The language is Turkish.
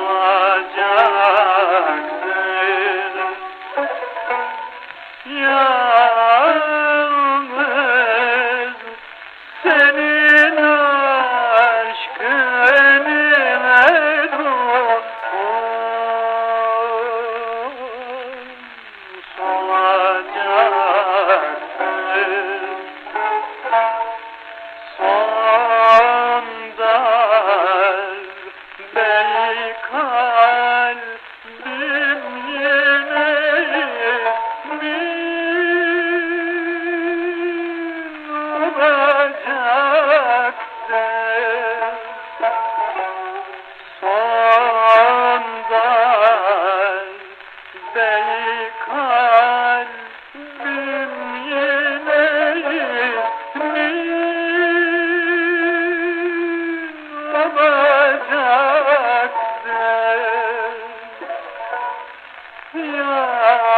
olacak olamayacaksın. Ya